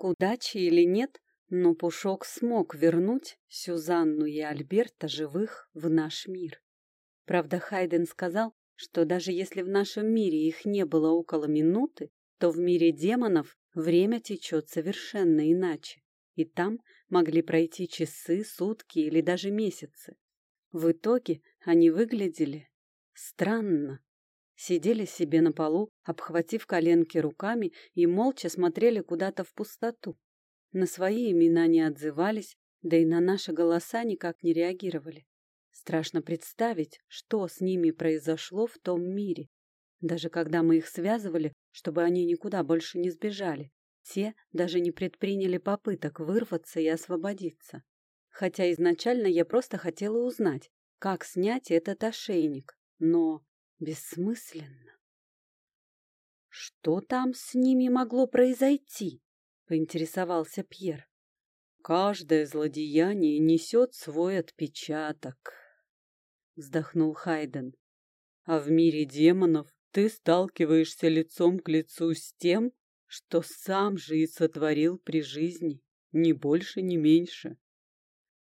К удаче или нет, но Пушок смог вернуть Сюзанну и Альберта живых в наш мир. Правда, Хайден сказал, что даже если в нашем мире их не было около минуты, то в мире демонов время течет совершенно иначе, и там могли пройти часы, сутки или даже месяцы. В итоге они выглядели странно. Сидели себе на полу, обхватив коленки руками и молча смотрели куда-то в пустоту. На свои имена не отзывались, да и на наши голоса никак не реагировали. Страшно представить, что с ними произошло в том мире. Даже когда мы их связывали, чтобы они никуда больше не сбежали, те даже не предприняли попыток вырваться и освободиться. Хотя изначально я просто хотела узнать, как снять этот ошейник, но бессмысленно. Что там с ними могло произойти? поинтересовался Пьер. Каждое злодеяние несет свой отпечаток, вздохнул Хайден. А в мире демонов ты сталкиваешься лицом к лицу с тем, что сам же и сотворил при жизни, ни больше, ни меньше.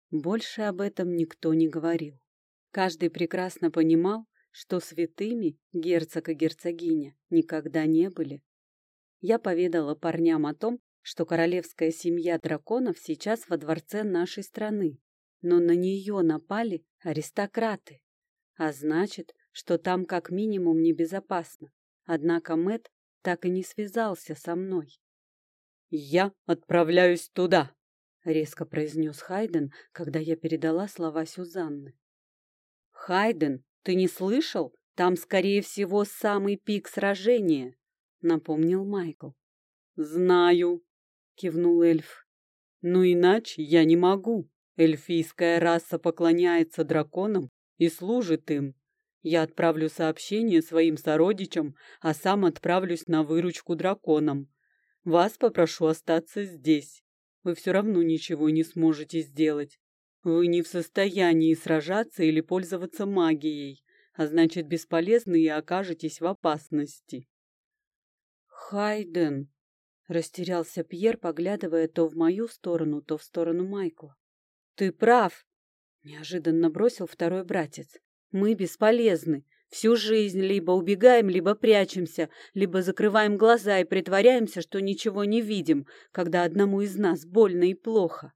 Больше об этом никто не говорил. Каждый прекрасно понимал, что святыми герцог и герцогиня никогда не были. Я поведала парням о том, что королевская семья драконов сейчас во дворце нашей страны, но на нее напали аристократы. А значит, что там как минимум небезопасно. Однако Мэт так и не связался со мной. «Я отправляюсь туда», — резко произнес Хайден, когда я передала слова Сюзанны. «Хайден, ты не слышал? Там, скорее всего, самый пик сражения», — напомнил Майкл. «Знаю», кивнул эльф. «Ну иначе я не могу. Эльфийская раса поклоняется драконам и служит им. Я отправлю сообщение своим сородичам, а сам отправлюсь на выручку драконам. Вас попрошу остаться здесь. Вы все равно ничего не сможете сделать. Вы не в состоянии сражаться или пользоваться магией, а значит, бесполезны и окажетесь в опасности. Хайден, Растерялся Пьер, поглядывая то в мою сторону, то в сторону Майкла. «Ты прав!» — неожиданно бросил второй братец. «Мы бесполезны. Всю жизнь либо убегаем, либо прячемся, либо закрываем глаза и притворяемся, что ничего не видим, когда одному из нас больно и плохо.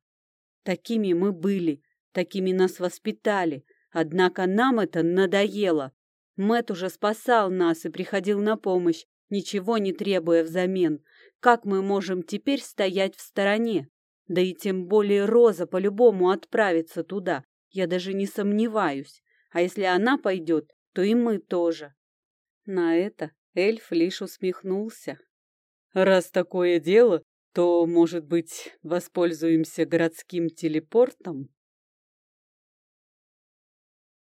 Такими мы были, такими нас воспитали, однако нам это надоело. Мэт уже спасал нас и приходил на помощь, ничего не требуя взамен, как мы можем теперь стоять в стороне? Да и тем более Роза по-любому отправится туда, я даже не сомневаюсь. А если она пойдет, то и мы тоже. На это эльф лишь усмехнулся. Раз такое дело, то, может быть, воспользуемся городским телепортом?